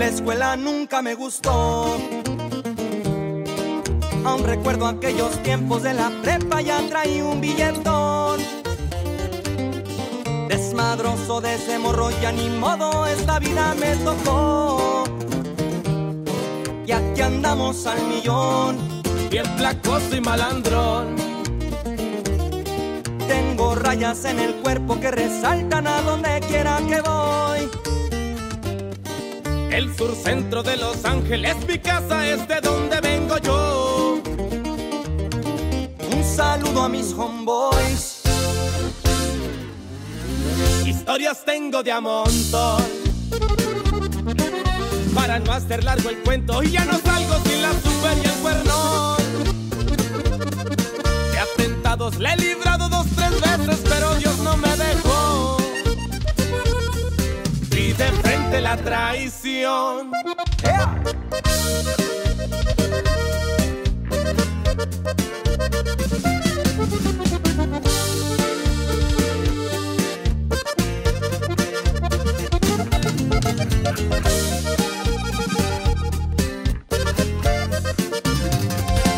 La escuela nunca me gustó. Aún recuerdo aquellos tiempos de la prepa, ya traí un billetón. Desmadroso de ese morro, ya ni modo, esta vida me tocó. Y aquí andamos al millón. Bien placoso y malandrón. Tengo rayas en el cuerpo que resaltan a donde quiera que voy. El sur centro de Los Ángeles, mi casa es de donde vengo yo. Un saludo a mis homeboys. Historias tengo de a montón. Para no hacer largo el cuento, y ya no salgo sin la super y el cuernón. De atentados le la traición.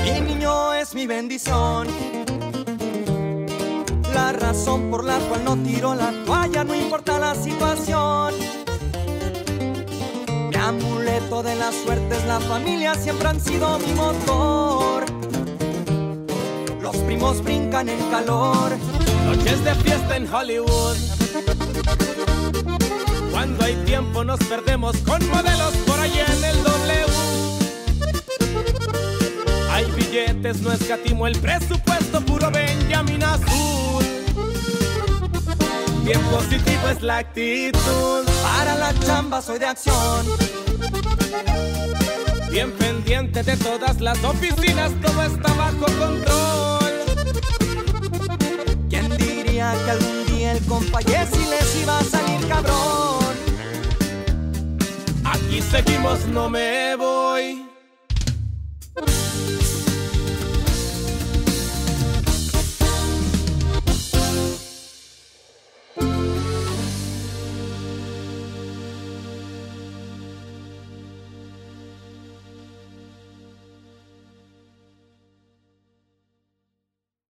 Mi niño es mi bendición. La razón por la cual no tiro la toalla, no importa la situación. Amuleto de la suerte es la familia, siempre han sido mi motor. Los primos brincan en calor. Noches de fiesta en Hollywood. Cuando hay tiempo nos perdemos con modelos por allá en el W. Hay billetes, no escatimo el presupuesto, puro Benjamin Azul. Bien positivo es la actitud, Para la chamba soy de acción. Bien pendiente de todas las oficinas, todo está bajo control. ¿Quién diría que algún día el compa Jesse les iba a salir cabrón? Aquí seguimos, no me voy.